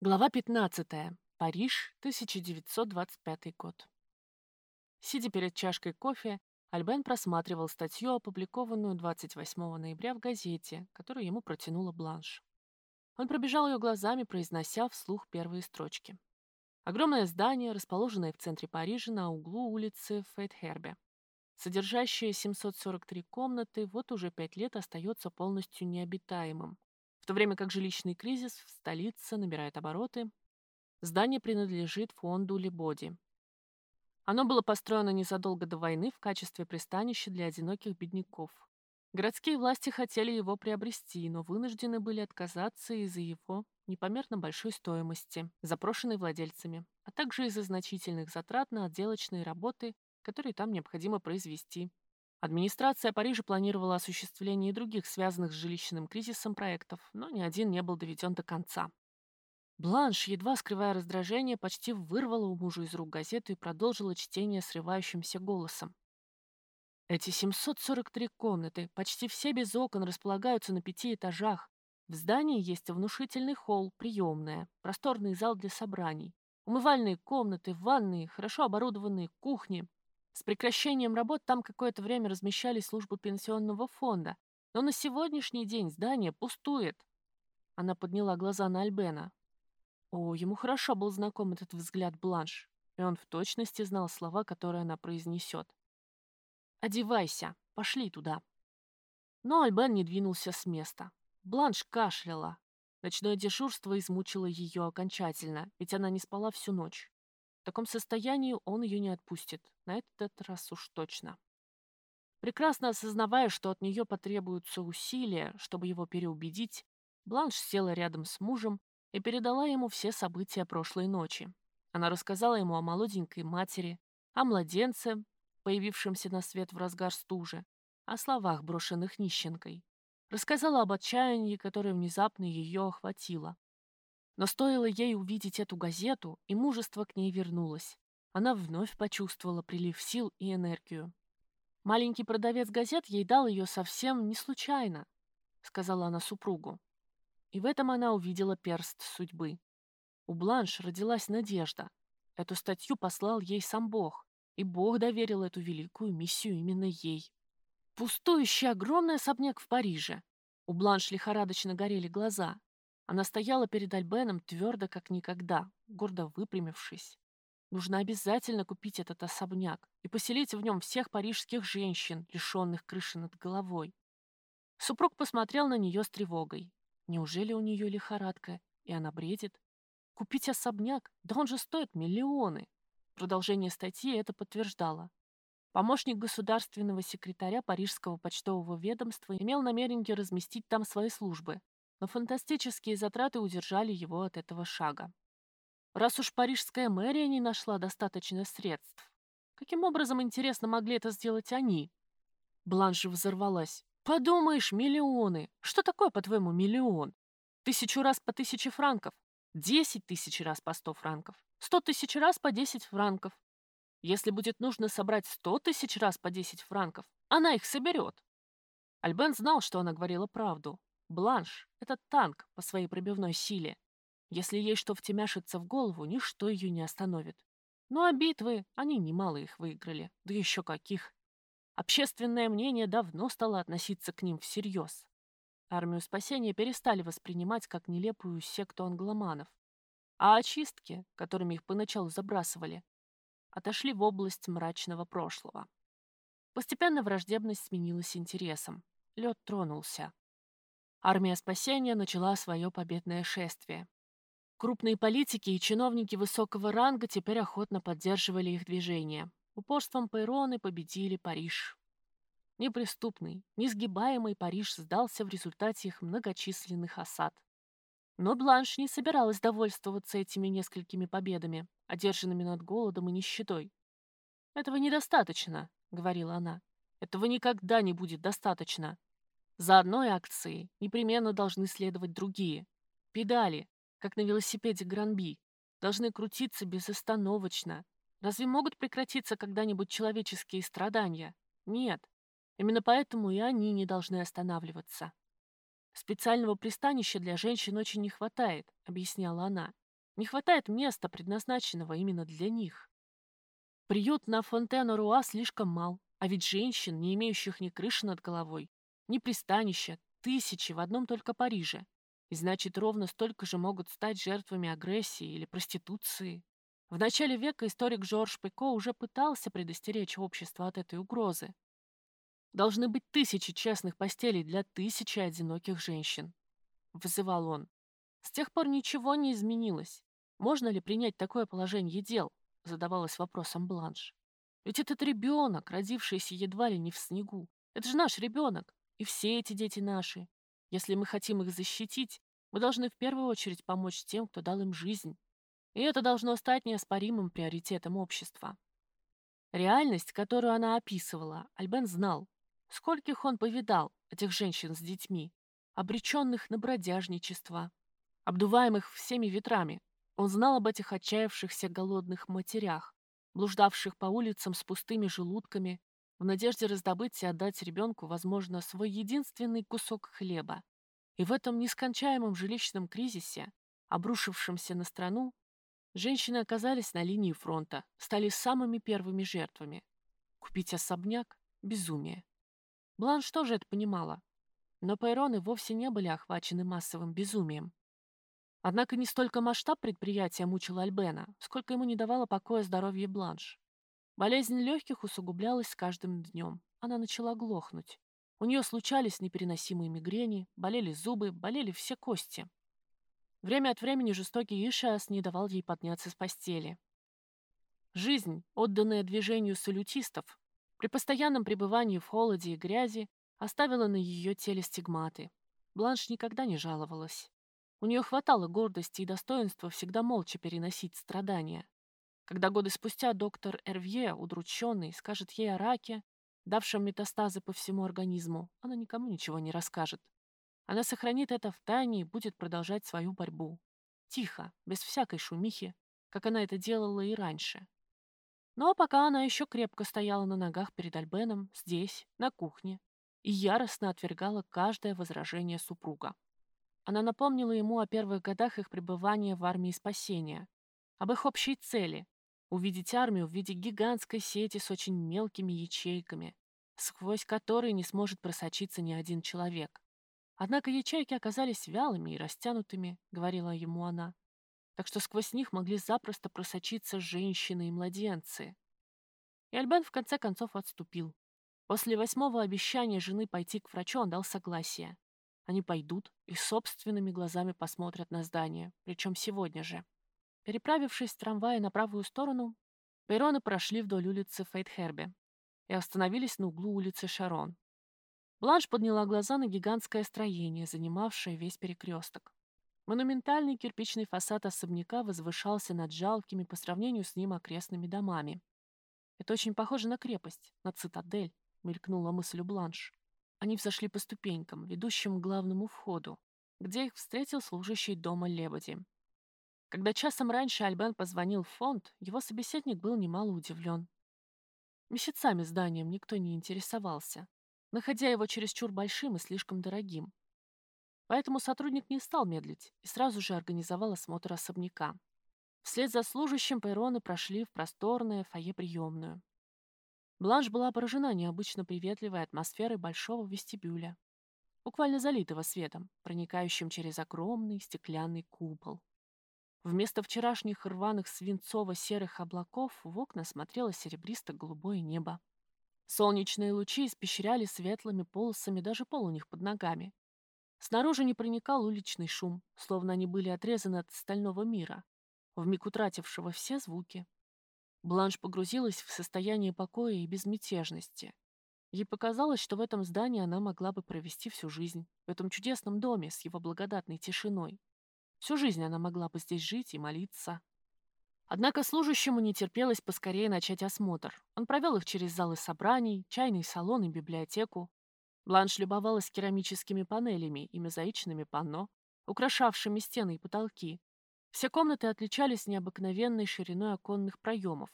Глава 15. Париж, 1925 год. Сидя перед чашкой кофе, Альбен просматривал статью, опубликованную 28 ноября в газете, которую ему протянула Бланш. Он пробежал ее глазами, произнося вслух первые строчки. Огромное здание, расположенное в центре Парижа на углу улицы Фейтхербе, содержащее 743 комнаты, вот уже пять лет остается полностью необитаемым, то время как жилищный кризис в столице набирает обороты, здание принадлежит фонду Либоди. Оно было построено незадолго до войны в качестве пристанища для одиноких бедняков. Городские власти хотели его приобрести, но вынуждены были отказаться из-за его непомерно большой стоимости, запрошенной владельцами, а также из-за значительных затрат на отделочные работы, которые там необходимо произвести. Администрация Парижа планировала осуществление и других связанных с жилищным кризисом проектов, но ни один не был доведен до конца. Бланш, едва скрывая раздражение, почти вырвала у мужа из рук газету и продолжила чтение срывающимся голосом. Эти 743 комнаты, почти все без окон, располагаются на пяти этажах. В здании есть внушительный холл, приемная, просторный зал для собраний, умывальные комнаты, ванные, хорошо оборудованные кухни, с прекращением работ там какое-то время размещались службы пенсионного фонда, но на сегодняшний день здание пустует. Она подняла глаза на Альбена. О, ему хорошо был знаком этот взгляд Бланш, и он в точности знал слова, которые она произнесет. «Одевайся, пошли туда». Но Альбен не двинулся с места. Бланш кашляла. Ночное дежурство измучило ее окончательно, ведь она не спала всю ночь. В таком состоянии он ее не отпустит, на этот раз уж точно. Прекрасно осознавая, что от нее потребуются усилия, чтобы его переубедить, Бланш села рядом с мужем и передала ему все события прошлой ночи. Она рассказала ему о молоденькой матери, о младенце, появившемся на свет в разгар стужи, о словах, брошенных нищенкой. Рассказала об отчаянии, которое внезапно ее охватило, но стоило ей увидеть эту газету, и мужество к ней вернулось. Она вновь почувствовала прилив сил и энергию. «Маленький продавец газет ей дал ее совсем не случайно», — сказала она супругу. И в этом она увидела перст судьбы. У Бланш родилась надежда. Эту статью послал ей сам Бог, и Бог доверил эту великую миссию именно ей. Пустующий огромный особняк в Париже. У Бланш лихорадочно горели глаза. Она стояла перед Альбеном твердо, как никогда, гордо выпрямившись. Нужно обязательно купить этот особняк и поселить в нем всех парижских женщин, лишенных крыши над головой. Супруг посмотрел на нее с тревогой. Неужели у нее лихорадка, и она бредит? Купить особняк? Да он же стоит миллионы. Продолжение статьи это подтверждало. Помощник государственного секретаря Парижского почтового ведомства имел намерение разместить там свои службы, но фантастические затраты удержали его от этого шага. Раз уж парижская мэрия не нашла достаточно средств, каким образом, интересно, могли это сделать они? Бланш взорвалась. Подумаешь, миллионы. Что такое, по-твоему, миллион? Тысячу раз по тысяче франков. Десять тысяч раз по сто франков. Сто тысяч раз по десять франков. Если будет нужно собрать сто тысяч раз по десять франков, она их соберет. Альбен знал, что она говорила правду. Бланш — это танк по своей пробивной силе. Если ей что втемяшится в голову, ничто ее не остановит. Ну а битвы, они немало их выиграли. Да еще каких. Общественное мнение давно стало относиться к ним всерьез. Армию спасения перестали воспринимать как нелепую секту англоманов. А очистки, которыми их поначалу забрасывали, отошли в область мрачного прошлого. Постепенно враждебность сменилась интересом. Лед тронулся. Армия спасения начала свое победное шествие. Крупные политики и чиновники высокого ранга теперь охотно поддерживали их движение. Упорством Пейроны победили Париж. Неприступный, несгибаемый Париж сдался в результате их многочисленных осад. Но Бланш не собиралась довольствоваться этими несколькими победами, одержанными над голодом и нищетой. «Этого недостаточно», — говорила она. «Этого никогда не будет достаточно. За одной акцией непременно должны следовать другие. Педали, как на велосипеде Гранби, должны крутиться безостановочно. Разве могут прекратиться когда-нибудь человеческие страдания? Нет. Именно поэтому и они не должны останавливаться. Специального пристанища для женщин очень не хватает, объясняла она. Не хватает места, предназначенного именно для них. Приют на Фонтену-Руа слишком мал, а ведь женщин, не имеющих ни крыши над головой, ни пристанища, тысячи в одном только Париже. И значит, ровно столько же могут стать жертвами агрессии или проституции. В начале века историк Жорж Пико уже пытался предостеречь общество от этой угрозы. Должны быть тысячи честных постелей для тысячи одиноких женщин. Вызывал он. С тех пор ничего не изменилось. Можно ли принять такое положение дел? Задавалась вопросом Бланш. Ведь этот ребенок, родившийся едва ли не в снегу. Это же наш ребенок. И все эти дети наши. Если мы хотим их защитить, мы должны в первую очередь помочь тем, кто дал им жизнь. И это должно стать неоспоримым приоритетом общества. Реальность, которую она описывала, Альбен знал. Скольких он повидал, этих женщин с детьми, обреченных на бродяжничество, обдуваемых всеми ветрами. Он знал об этих отчаявшихся голодных матерях, блуждавших по улицам с пустыми желудками, в надежде раздобыть и отдать ребенку, возможно, свой единственный кусок хлеба. И в этом нескончаемом жилищном кризисе, обрушившемся на страну, женщины оказались на линии фронта, стали самыми первыми жертвами. Купить особняк – безумие. Бланш тоже это понимала. Но Пайроны вовсе не были охвачены массовым безумием. Однако не столько масштаб предприятия мучил Альбена, сколько ему не давало покоя здоровье Бланш. Болезнь легких усугублялась с каждым днем. Она начала глохнуть. У нее случались непереносимые мигрени, болели зубы, болели все кости. Время от времени жестокий Ишиас не давал ей подняться с постели. Жизнь, отданная движению салютистов, при постоянном пребывании в холоде и грязи, оставила на ее теле стигматы. Бланш никогда не жаловалась. У нее хватало гордости и достоинства всегда молча переносить страдания. Когда годы спустя доктор Эрвье, удрученный, скажет ей о раке, давшем метастазы по всему организму, она никому ничего не расскажет. Она сохранит это в тайне и будет продолжать свою борьбу. Тихо, без всякой шумихи, как она это делала и раньше. Но пока она еще крепко стояла на ногах перед Альбеном, здесь, на кухне, и яростно отвергала каждое возражение супруга. Она напомнила ему о первых годах их пребывания в армии спасения, об их общей цели увидеть армию в виде гигантской сети с очень мелкими ячейками, сквозь которые не сможет просочиться ни один человек. Однако ячейки оказались вялыми и растянутыми, говорила ему она, так что сквозь них могли запросто просочиться женщины и младенцы. И Альбен в конце концов отступил. После восьмого обещания жены пойти к врачу он дал согласие. Они пойдут и собственными глазами посмотрят на здание, причем сегодня же. Переправившись в трамвае на правую сторону, Пейроны прошли вдоль улицы Фейтхербе и остановились на углу улицы Шарон. Бланш подняла глаза на гигантское строение, занимавшее весь перекресток. Монументальный кирпичный фасад особняка возвышался над жалкими по сравнению с ним окрестными домами. «Это очень похоже на крепость, на цитадель», — мелькнула мысль у Бланш. Они взошли по ступенькам, ведущим к главному входу, где их встретил служащий дома Лебеди. Когда часом раньше Альбен позвонил в фонд, его собеседник был немало удивлен. Месяцами зданием никто не интересовался, находя его чересчур большим и слишком дорогим. Поэтому сотрудник не стал медлить и сразу же организовал осмотр особняка. Вслед за служащим Пайроны прошли в просторное фойе-приемную. Бланш была поражена необычно приветливой атмосферой большого вестибюля, буквально залитого светом, проникающим через огромный стеклянный купол. Вместо вчерашних рваных свинцово-серых облаков в окна смотрело серебристо-голубое небо. Солнечные лучи испещряли светлыми полосами даже пол у них под ногами. Снаружи не проникал уличный шум, словно они были отрезаны от стального мира, вмиг утратившего все звуки. Бланш погрузилась в состояние покоя и безмятежности. Ей показалось, что в этом здании она могла бы провести всю жизнь, в этом чудесном доме с его благодатной тишиной. Всю жизнь она могла бы здесь жить и молиться. Однако служащему не терпелось поскорее начать осмотр. Он провел их через залы собраний, чайный салон и библиотеку. Бланш любовалась керамическими панелями и мозаичными панно, украшавшими стены и потолки. Все комнаты отличались необыкновенной шириной оконных проемов,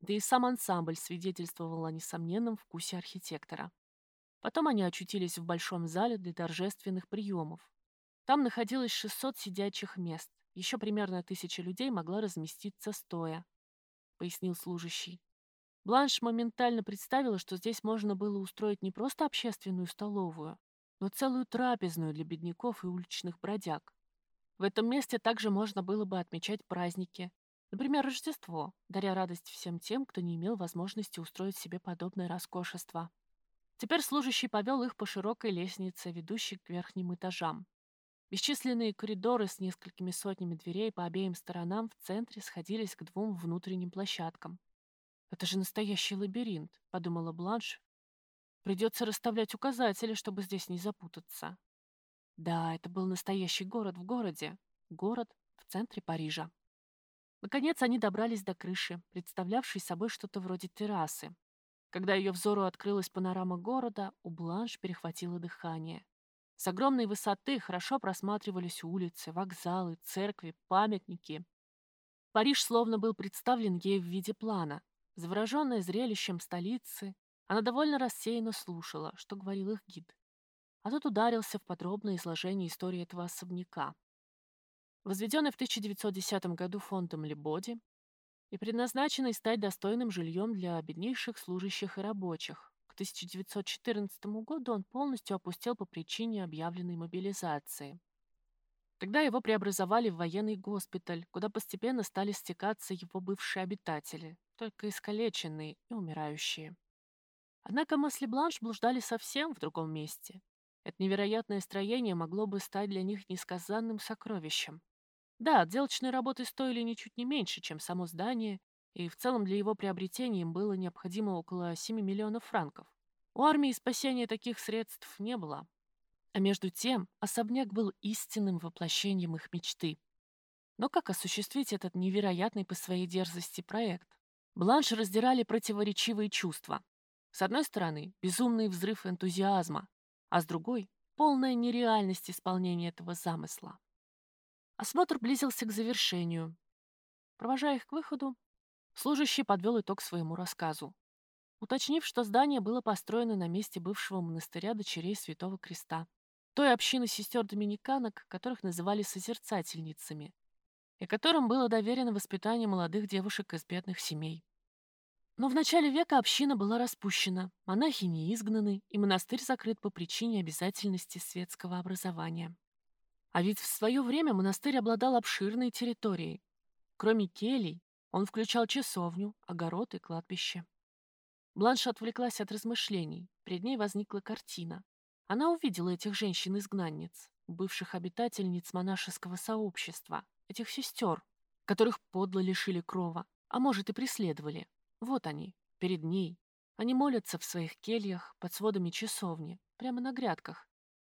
да и сам ансамбль свидетельствовал о несомненном вкусе архитектора. Потом они очутились в большом зале для торжественных приемов. Там находилось 600 сидячих мест, Еще примерно тысяча людей могла разместиться стоя, пояснил служащий. Бланш моментально представила, что здесь можно было устроить не просто общественную столовую, но целую трапезную для бедняков и уличных бродяг. В этом месте также можно было бы отмечать праздники, например, Рождество, даря радость всем тем, кто не имел возможности устроить себе подобное роскошество. Теперь служащий повел их по широкой лестнице, ведущей к верхним этажам. Бесчисленные коридоры с несколькими сотнями дверей по обеим сторонам в центре сходились к двум внутренним площадкам. «Это же настоящий лабиринт», — подумала Бланш. «Придется расставлять указатели, чтобы здесь не запутаться». Да, это был настоящий город в городе. Город в центре Парижа. Наконец они добрались до крыши, представлявшей собой что-то вроде террасы. Когда ее взору открылась панорама города, у Бланш перехватило дыхание. С огромной высоты хорошо просматривались улицы, вокзалы, церкви, памятники. Париж словно был представлен ей в виде плана, Завороженная зрелищем столицы, она довольно рассеянно слушала, что говорил их гид. А тот ударился в подробное изложение истории этого особняка. Возведенный в 1910 году фондом Лебоди и предназначенный стать достойным жильем для беднейших служащих и рабочих, 1914 году он полностью опустел по причине объявленной мобилизации. Тогда его преобразовали в военный госпиталь, куда постепенно стали стекаться его бывшие обитатели, только искалеченные и умирающие. Однако мысли Бланш блуждали совсем в другом месте. Это невероятное строение могло бы стать для них несказанным сокровищем. Да, отделочные работы стоили ничуть не меньше, чем само здание, и в целом для его приобретения им было необходимо около 7 миллионов франков. У армии спасения таких средств не было. А между тем особняк был истинным воплощением их мечты. Но как осуществить этот невероятный по своей дерзости проект? Бланш раздирали противоречивые чувства. С одной стороны, безумный взрыв энтузиазма, а с другой — полная нереальность исполнения этого замысла. Осмотр близился к завершению. Провожая их к выходу, служащий подвел итог своему рассказу, уточнив, что здание было построено на месте бывшего монастыря дочерей Святого Креста, той общины сестер-доминиканок, которых называли созерцательницами, и которым было доверено воспитание молодых девушек из бедных семей. Но в начале века община была распущена, монахи не изгнаны, и монастырь закрыт по причине обязательности светского образования. А ведь в свое время монастырь обладал обширной территорией. Кроме келей, он включал часовню, огород и кладбище. Бланш отвлеклась от размышлений. Перед ней возникла картина. Она увидела этих женщин-изгнанниц, бывших обитательниц монашеского сообщества, этих сестер, которых подло лишили крова, а может и преследовали. Вот они, перед ней. Они молятся в своих кельях под сводами часовни, прямо на грядках,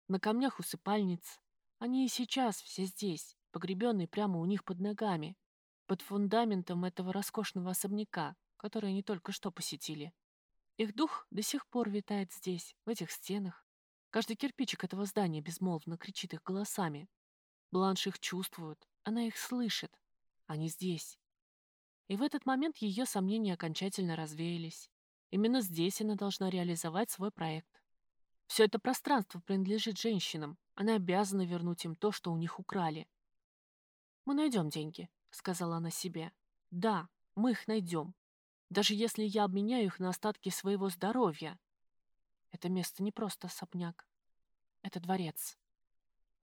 на камнях усыпальниц. Они и сейчас все здесь, погребенные прямо у них под ногами, под фундаментом этого роскошного особняка, который они только что посетили. Их дух до сих пор витает здесь, в этих стенах. Каждый кирпичик этого здания безмолвно кричит их голосами. Бланш их чувствует, она их слышит. Они здесь. И в этот момент ее сомнения окончательно развеялись. Именно здесь она должна реализовать свой проект. Все это пространство принадлежит женщинам. Она обязана вернуть им то, что у них украли. «Мы найдем деньги», — сказала она себе. «Да, мы их найдем. Даже если я обменяю их на остатки своего здоровья. Это место не просто особняк. Это дворец».